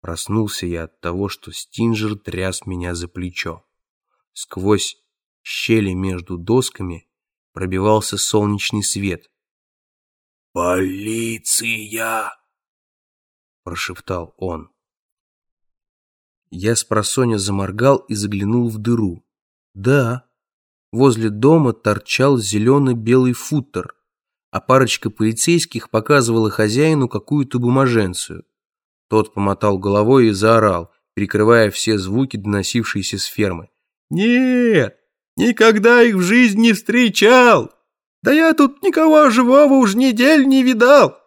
Проснулся я от того, что Стинджер тряс меня за плечо. Сквозь щели между досками пробивался солнечный свет. «Полиция!» — прошептал он. Я с просоня заморгал и заглянул в дыру. Да, возле дома торчал зелено-белый футер, а парочка полицейских показывала хозяину какую-то бумаженцию. Тот помотал головой и заорал, перекрывая все звуки, доносившиеся с фермы. «Нет, никогда их в жизни не встречал! Да я тут никого живого уж недель не видал!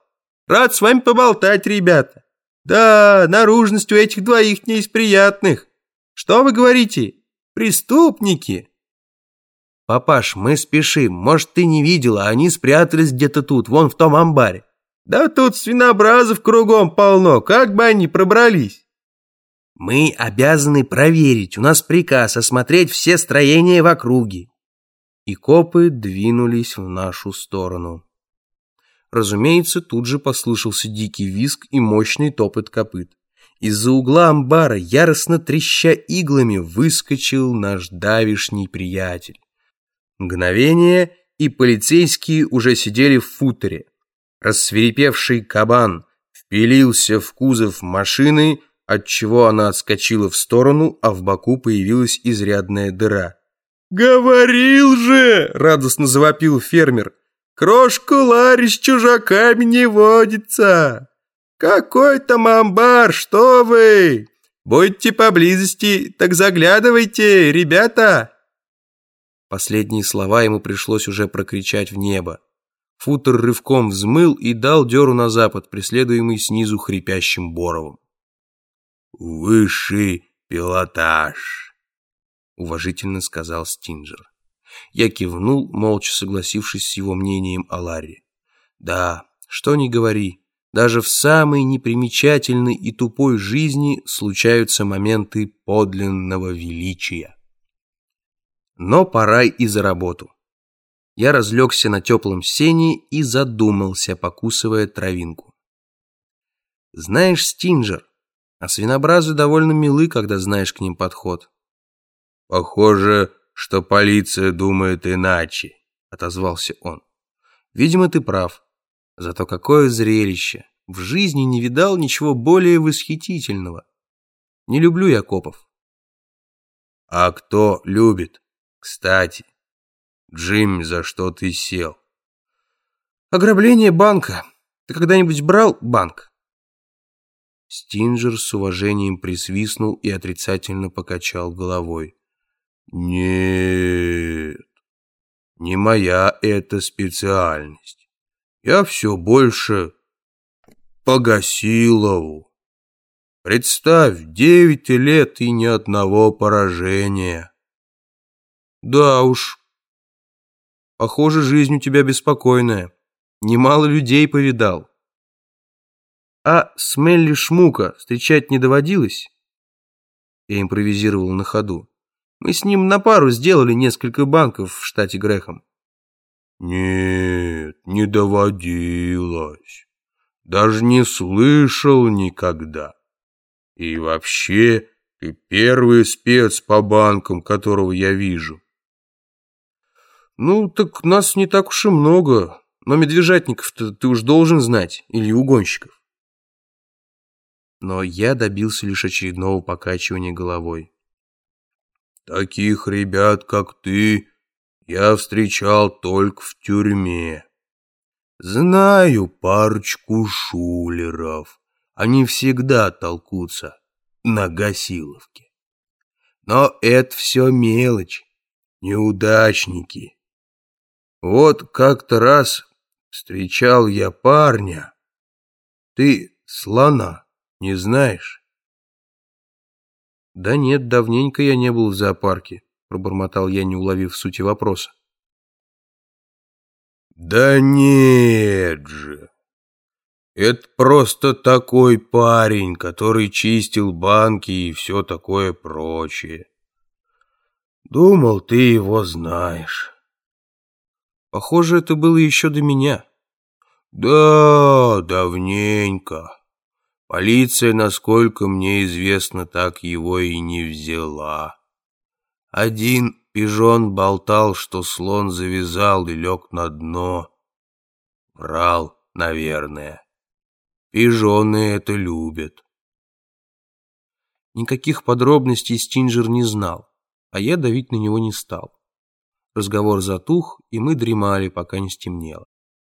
Рад с вами поболтать, ребята! Да, наружность у этих двоих не из приятных! Что вы говорите? Преступники!» «Папаш, мы спешим. Может, ты не видел, а они спрятались где-то тут, вон в том амбаре». «Да тут свинобразов кругом полно. Как бы они пробрались?» «Мы обязаны проверить. У нас приказ осмотреть все строения в округе». И копы двинулись в нашу сторону. Разумеется, тут же послышался дикий визг и мощный топот копыт. Из-за угла амбара, яростно треща иглами, выскочил наш давишний приятель. Мгновение, и полицейские уже сидели в футере. Рассверепевший кабан впилился в кузов машины, отчего она отскочила в сторону, а в боку появилась изрядная дыра. «Говорил же!» — радостно завопил фермер. «Крошку Ларри с чужаками не водится! Какой там амбар, что вы! Будьте поблизости, так заглядывайте, ребята!» Последние слова ему пришлось уже прокричать в небо. Футер рывком взмыл и дал дёру на запад, преследуемый снизу хрипящим Боровым. «Высший пилотаж», — уважительно сказал Стинджер. Я кивнул, молча согласившись с его мнением о Ларри. «Да, что ни говори, даже в самой непримечательной и тупой жизни случаются моменты подлинного величия». Но пора и за работу. Я разлегся на теплом сене и задумался, покусывая травинку. Знаешь, Стинджер, а свинобразы довольно милы, когда знаешь к ним подход. Похоже, что полиция думает иначе, отозвался он. Видимо, ты прав. Зато какое зрелище. В жизни не видал ничего более восхитительного. Не люблю я копов. А кто любит? Кстати, Джимми, за что ты сел? Ограбление банка. Ты когда-нибудь брал банк? Стинджер с уважением присвистнул и отрицательно покачал головой. Нет, не моя эта специальность. Я все больше погасилову. Представь, девять лет и ни одного поражения. Да уж. Похоже, жизнь у тебя беспокойная. Немало людей повидал. А Смелли Шмука встречать не доводилось? Я импровизировал на ходу. Мы с ним на пару сделали несколько банков в штате Грехом. Нет, не доводилось. Даже не слышал никогда. И вообще, ты первый спец по банкам, которого я вижу. Ну, так нас не так уж и много. Но медвежатников-то ты уж должен знать. Или угонщиков. Но я добился лишь очередного покачивания головой. Таких ребят, как ты, я встречал только в тюрьме. Знаю парочку шулеров. Они всегда толкутся на гасиловке. Но это все мелочь, неудачники. Вот как-то раз встречал я парня. Ты слона не знаешь? Да нет, давненько я не был в зоопарке, пробормотал я, не уловив сути вопроса. Да нет же. Это просто такой парень, который чистил банки и все такое прочее. Думал, ты его знаешь. Похоже, это было еще до меня. Да, давненько. Полиция, насколько мне известно, так его и не взяла. Один пижон болтал, что слон завязал и лег на дно. Врал, наверное. Пижоны это любят. Никаких подробностей Стинджер не знал, а я давить на него не стал. Разговор затух, и мы дремали, пока не стемнело.